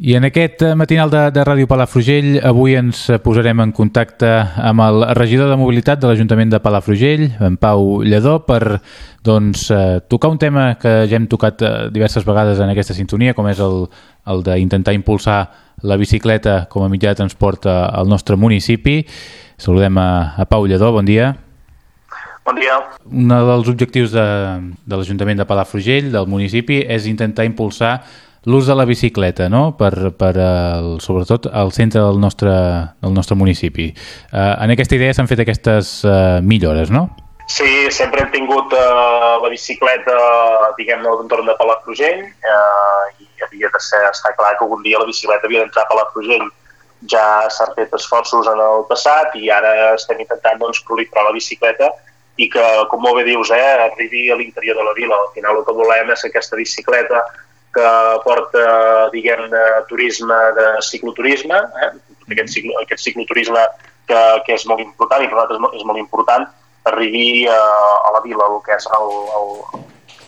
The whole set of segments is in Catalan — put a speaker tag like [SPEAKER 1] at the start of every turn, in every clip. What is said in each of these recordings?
[SPEAKER 1] I en aquest eh, matinal de, de Ràdio Palafrugell avui ens posarem en contacte amb el regidor de mobilitat de l'Ajuntament de Palafrugell, en Pau Lledó, per doncs, eh, tocar un tema que ja hem tocat eh, diverses vegades en aquesta sintonia, com és el, el d'intentar impulsar la bicicleta com a mitjà de transport al nostre municipi. Saludem a, a Pau Lledó, bon dia.
[SPEAKER 2] Bon dia.
[SPEAKER 1] Un dels objectius de, de l'Ajuntament de Palafrugell, del municipi, és intentar impulsar l'ús de la bicicleta, no? per, per el, sobretot al centre del nostre, del nostre municipi. Eh, en aquesta idea s'han fet aquestes eh, millores, no?
[SPEAKER 2] Sí, sempre hem tingut eh, la bicicleta, diguem-ne, a l'entorn de Palafrugell eh, i havia de ser, està clar que algun dia la bicicleta havia d'entrar a Palafrugell. Ja s'han fet esforços en el passat i ara estem intentant doncs, proliferar la bicicleta i que, com molt bé dius, eh, arribi a l'interior de la vila. Al final el que volem és que aquesta bicicleta que porta, diguem turisme de cicloturisme, eh? aquest, ciclo, aquest cicloturisme que, que és molt important i per nosaltres és molt important, arribi a, a la vila, el que és el, el,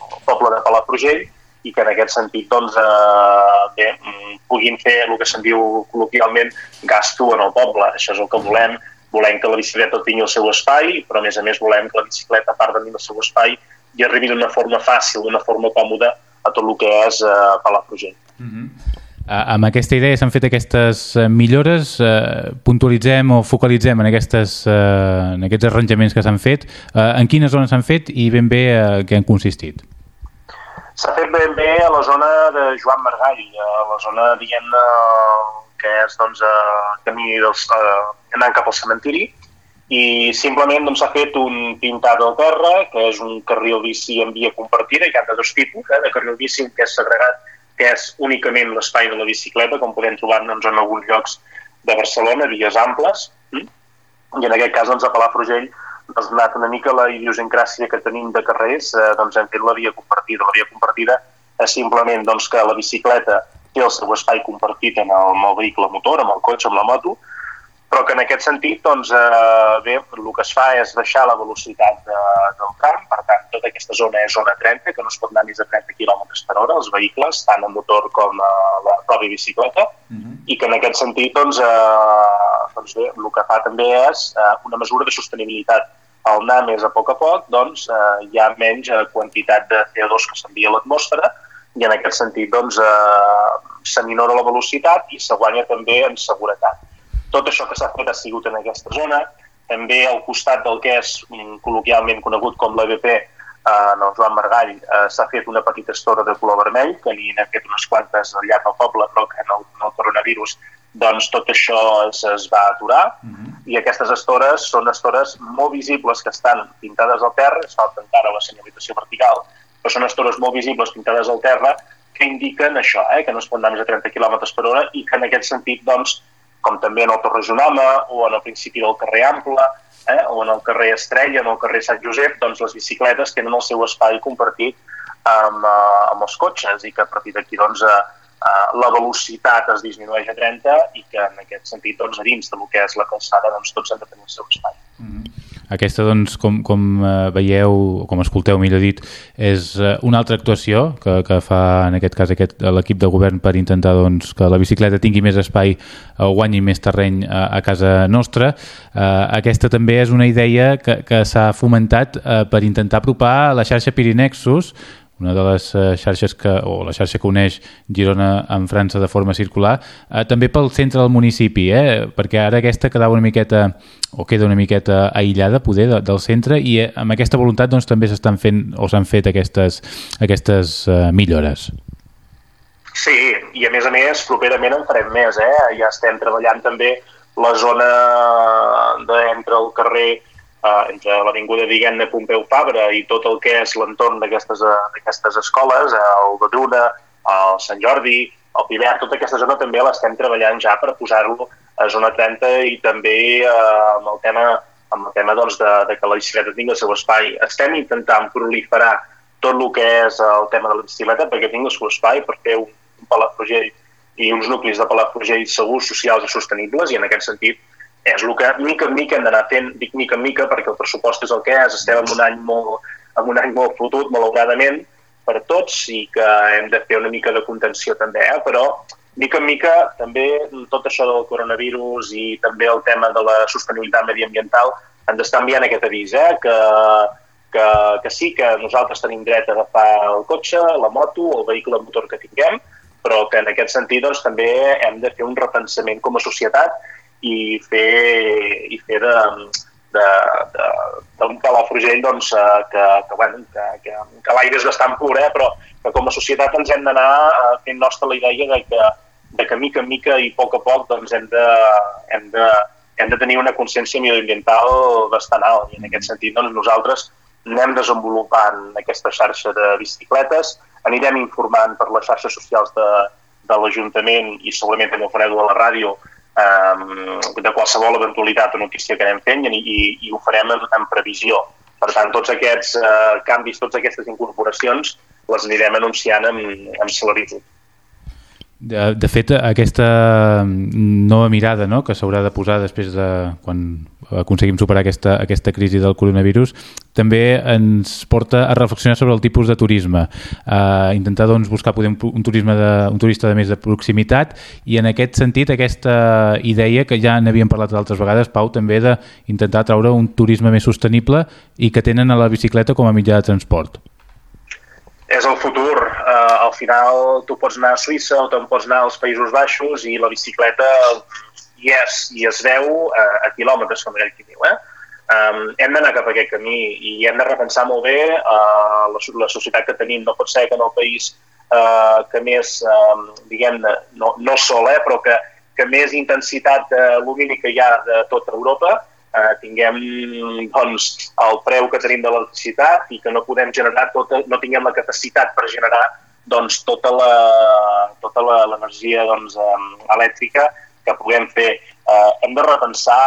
[SPEAKER 2] el poble de Palafrugell, i que en aquest sentit doncs, eh, bé, mm, puguin fer el que se'n diu col·loquialment gasto en el poble. Això és el que volem. Volem que la bicicleta tingui el seu espai, però a més a més volem que la bicicleta, a part de tenir el seu espai, i arribi d'una forma fàcil, d'una forma còmoda a tot el que és eh, Palafrugell. Uh -huh.
[SPEAKER 1] Uh, amb aquesta idea s'han fet aquestes uh, millores, uh, puntualitzem o focalitzem en, aquestes, uh, en aquests arranjaments que s'han fet. Uh, en quines zones s'han fet i ben bé uh, què han consistit?
[SPEAKER 2] S'ha fet ben bé a la zona de Joan Margall, a la zona, diguem-ne, que és doncs, a camí dels, uh, anant cap al cementiri, i simplement doncs, s'ha fet un pintat al terra, que és un carril bici en via compartida, hi ha de dos tipus, eh, de carril bici que és segregat, que és únicament l'espai de la bicicleta, com podem trobar doncs, en alguns llocs de Barcelona, vies amples, i en aquest cas doncs, a Palafrugell doncs, donat una mica la idiosincràsia que tenim de carrers, eh, doncs hem fet la via compartida. La via compartida és simplement doncs, que la bicicleta té el seu espai compartit amb el, amb el vehicle motor, amb el cotxe, amb la moto, però que en aquest sentit, doncs, eh, bé, el que es fa és baixar la velocitat de, del tram, per tant, tota aquesta zona és zona 30, que no es pot anar més de 30 km per hora, els vehicles, tant el motor com eh, la pròpia bicicleta, uh mhm. -huh. i que en aquest sentit, doncs, eh, doncs bé, el que fa també és eh, una mesura de sostenibilitat. Al anar més a poc a poc, doncs, eh, hi ha menys eh, quantitat de CO2 que s'envia a l'atmosfera, i en aquest sentit, doncs, eh, se minora la velocitat i se guanya també en seguretat tot això que s'ha fet ha sigut en aquesta zona, també al costat del que és mm, col·loquialment conegut com l'EBP, eh, en el Joan Margall, eh, s'ha fet una petita estora de color vermell, que n'hi n'hem fet unes quantes al llarg del poble, però que en el, en el coronavirus doncs tot això es, es va aturar uh mhm. -huh. i aquestes estores són estores molt visibles que estan pintades al terra, es falta encara la senyalització vertical, però són estores molt visibles pintades al terra que indiquen això, eh, que no es pot anar més de 30 km per hora i que en aquest sentit doncs, com també en el Torrejonama o en el principi del carrer Ample eh, o en el carrer Estrella, en el carrer Sant Josep, doncs les bicicletes tenen el seu espai compartit amb, uh, amb els cotxes i que a partir d'aquí doncs, uh, uh, la velocitat es disminueix a 30 i que en aquest sentit doncs, a dins del que és la calçada doncs, tots han de tenir el seu espai. Mm -hmm.
[SPEAKER 1] Aquesta, doncs, com, com eh, veieu, com escolteu, millor dit, és eh, una altra actuació que, que fa, en aquest cas, aquest l'equip de govern per intentar doncs, que la bicicleta tingui més espai o guanyi més terreny a, a casa nostra. Eh, aquesta també és una idea que, que s'ha fomentat eh, per intentar apropar la xarxa Pirinexus una de les eh, xarxes que, o la xarxa que uneix Girona amb França de forma circular, eh, també pel centre del municipi, eh? perquè ara aquesta quedava una miqueta, o queda una miqueta aïllada, poder, de, del centre, i eh, amb aquesta voluntat doncs, també s'estan fent, o s'han fet aquestes, aquestes eh, millores.
[SPEAKER 2] Sí, i a més a més, properament en farem més, eh? Ja estem treballant també la zona de, entre el carrer eh, entre l'Avinguda, diguem-ne, Pompeu Fabra i tot el que és l'entorn d'aquestes eh, escoles, el Badruna, el Sant Jordi, el Pilar, tota aquesta zona també l'estem treballant ja per posar-lo a zona 30 i també eh, amb el tema, amb el tema doncs, de, de que la bicicleta tingui el seu espai. Estem intentant proliferar tot el que és el tema de la bicicleta perquè tingui el seu espai per fer un, un Palafrugell i uns nuclis de Palafrugell segurs, socials i sostenibles i en aquest sentit és el que mica en mica hem d'anar fent, dic mica en mica perquè el pressupost és el que és, estem en un any molt, en un any molt fotut, malauradament, per tots i que hem de fer una mica de contenció també, eh? però mica en mica, també tot això del coronavirus i també el tema de la sostenibilitat mediambiental ens està enviant aquest avís, eh? que, que, que sí que nosaltres tenim dret a agafar el cotxe, la moto el vehicle motor que tinguem, però que en aquest sentit doncs, també hem de fer un repensament com a societat i fer, i fer de, de, de, d'un Palafrugell doncs, eh, que, que, bueno, que, que, que l'aire és bastant pur, eh? però que com a societat ens hem d'anar eh, fent nostra la idea de que, de que mica en mica i a poc a poc doncs, hem, de, hem, de, hem de tenir una consciència medioambiental bastant alt. I en aquest sentit doncs, nosaltres anem desenvolupant aquesta xarxa de bicicletes, anirem informant per les xarxes socials de, de l'Ajuntament i segurament també ho fareu a la ràdio eh, de qualsevol eventualitat o notícia que anem fent i, i, i ho farem en, en previsió. Per tant, tots aquests eh, canvis, totes aquestes incorporacions les anirem anunciant amb, amb celeritat.
[SPEAKER 1] De, de fet, aquesta nova mirada no?, que s'haurà de posar després de quan aconseguim superar aquesta, aquesta crisi del coronavirus també ens porta a reflexionar sobre el tipus de turisme, a intentar doncs, buscar poder, un, un, turisme de, un turista de més de proximitat i en aquest sentit aquesta idea que ja n'havíem parlat altres vegades, Pau, també d'intentar treure un turisme més sostenible i que tenen a la bicicleta com a mitjà de transport
[SPEAKER 2] és el futur. Uh, al final tu pots anar a Suïssa o te'n pots anar als Països Baixos i la bicicleta hi és i es veu a, a quilòmetres, com aquell qui diu. Eh? Um, hem d'anar cap a aquest camí i hem de repensar molt bé uh, la, la societat que tenim. No pot ser que en el país uh, que més, um, diguem-ne, no, no sol, eh, però que, que més intensitat uh, lumínica hi ha de tota Europa, eh, tinguem doncs, el preu que tenim de l'electricitat i que no podem generar tota, no tinguem la capacitat per generar doncs, tota l'energia tota l'energia doncs, elèctrica que puguem fer. Eh, hem de repensar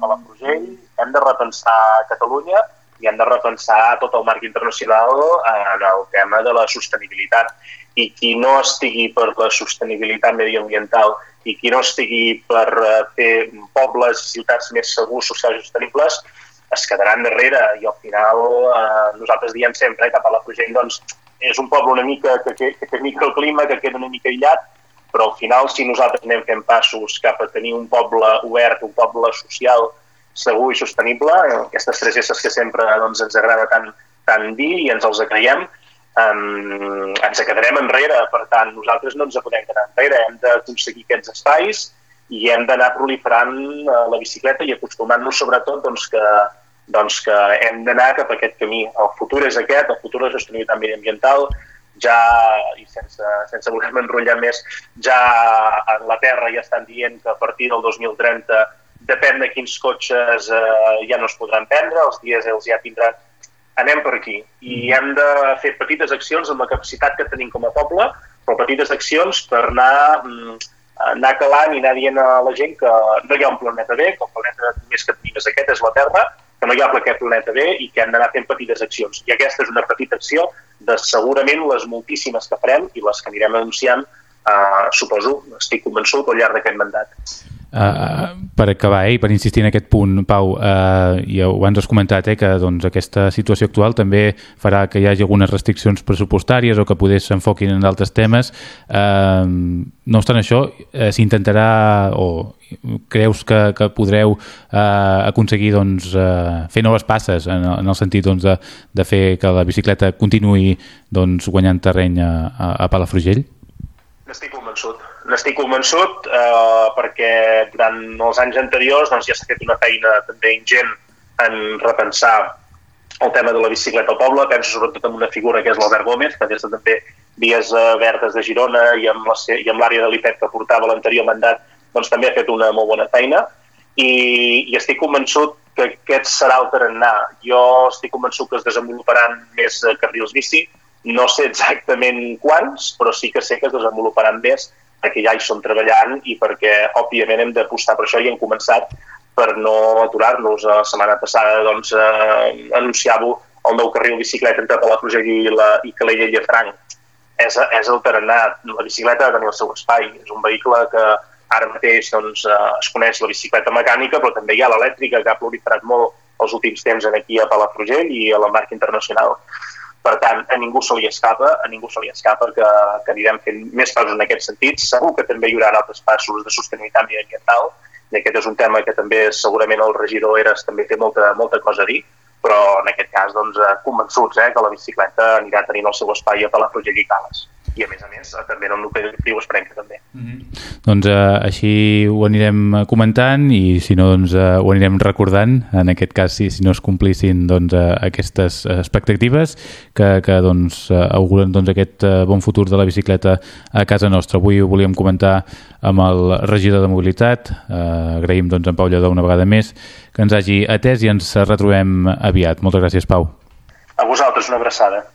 [SPEAKER 2] Palafrugell, hem de repensar Catalunya i hem de repensar tot el marc internacional en el tema de la sostenibilitat. I qui no estigui per la sostenibilitat mediambiental i qui no estigui per eh, fer pobles i ciutats més segurs, socials i sostenibles, es quedaran darrere. I al final eh, nosaltres diem sempre eh, cap a la Frugell doncs, és un poble una mica que, que, que té microclima, que queda una mica aïllat, però al final si nosaltres anem fent passos cap a tenir un poble obert, un poble social, segur i sostenible, aquestes tres esses que sempre doncs, ens agrada tant, tant dir i ens els creiem, um, ens quedarem enrere. Per tant, nosaltres no ens podem quedar enrere. Hem d'aconseguir aquests espais i hem d'anar proliferant uh, la bicicleta i acostumant-nos sobretot doncs, que, doncs, que hem d'anar cap a aquest camí. El futur és aquest, el futur és sostenibilitat mediambiental, ja, i sense, sense voler-me enrotllar més, ja a Anglaterra ja estan dient que a partir del 2030 depèn de quins cotxes eh, ja no es podran prendre, els dièsels ja tindran anem per aquí i mm. hem de fer petites accions amb la capacitat que tenim com a poble, però petites accions per anar, mm, anar calant i anar dient a la gent que no hi ha un planeta B, que el planeta més que tenim és aquest, és la Terra, que no hi ha aquest planeta B i que hem d'anar fent petites accions. I aquesta és una petita acció de segurament les moltíssimes que farem i les que anirem anunciant, eh, suposo, estic convençut, al llarg d'aquest mandat.
[SPEAKER 1] Uh, per acabar eh, i per insistir en aquest punt, Pau, uh, ja ho abans has comentat, eh, que doncs, aquesta situació actual també farà que hi hagi algunes restriccions pressupostàries o que poder s'enfoquin en d'altres temes. Uh, no obstant això, uh, s'intentarà o creus que, que podreu uh, aconseguir doncs, uh, fer noves passes en, en el sentit doncs, de, de fer que la bicicleta continuï doncs, guanyant terreny a, a, a Palafrugell?
[SPEAKER 2] Estic convençut N'estic convençut eh, perquè durant els anys anteriors doncs, ja s'ha fet una feina també ingent en repensar el tema de la bicicleta al poble. Penso sobretot en una figura que és l'Albert Gómez, que des de també Vies eh, Verdes de Girona i amb l'àrea de l'IPEP que portava l'anterior mandat doncs, també ha fet una molt bona feina i, i estic convençut que aquest serà el tarannà. Jo estic convençut que es desenvoluparan més eh, carrils bici, no sé exactament quants, però sí que sé que es desenvoluparan més perquè ja hi som treballant i perquè, òbviament, hem d'apostar per això i hem començat per no aturar-nos. La setmana passada doncs, eh, anunciava el nou carril bicicleta entre Palafrugell i, la, i Calella i Franc. És, és el tarannà. La bicicleta ha de tenir el seu espai. És un vehicle que ara mateix doncs, eh, es coneix la bicicleta mecànica, però també hi ha l'elèctrica, que ha proliferat molt els últims temps aquí a Palafrugell i a la marca internacional. Per tant, a ningú se li escapa, a ningú se li escapa que, que anirem fent més passos en aquest sentit. Segur que també hi haurà altres passos de sostenibilitat ambiental, i aquest és un tema que també segurament el regidor Eres també té molta, molta cosa a dir, però en aquest cas doncs, eh, convençuts eh, que la bicicleta anirà tenint el seu espai a Palafrugell i Cales i a més a més també en el nucli educatiu esperem que també. Mm -hmm.
[SPEAKER 1] Doncs eh, així ho anirem comentant i si no doncs, eh, ho anirem recordant en aquest cas si, si no es complissin doncs, eh, aquestes expectatives que, que doncs, eh, auguren doncs, aquest eh, bon futur de la bicicleta a casa nostra. Avui ho volíem comentar amb el regidor de mobilitat eh, agraïm doncs, en Pau Lledó una vegada més que ens hagi atès i ens retrobem aviat. Moltes gràcies Pau.
[SPEAKER 2] A vosaltres una abraçada.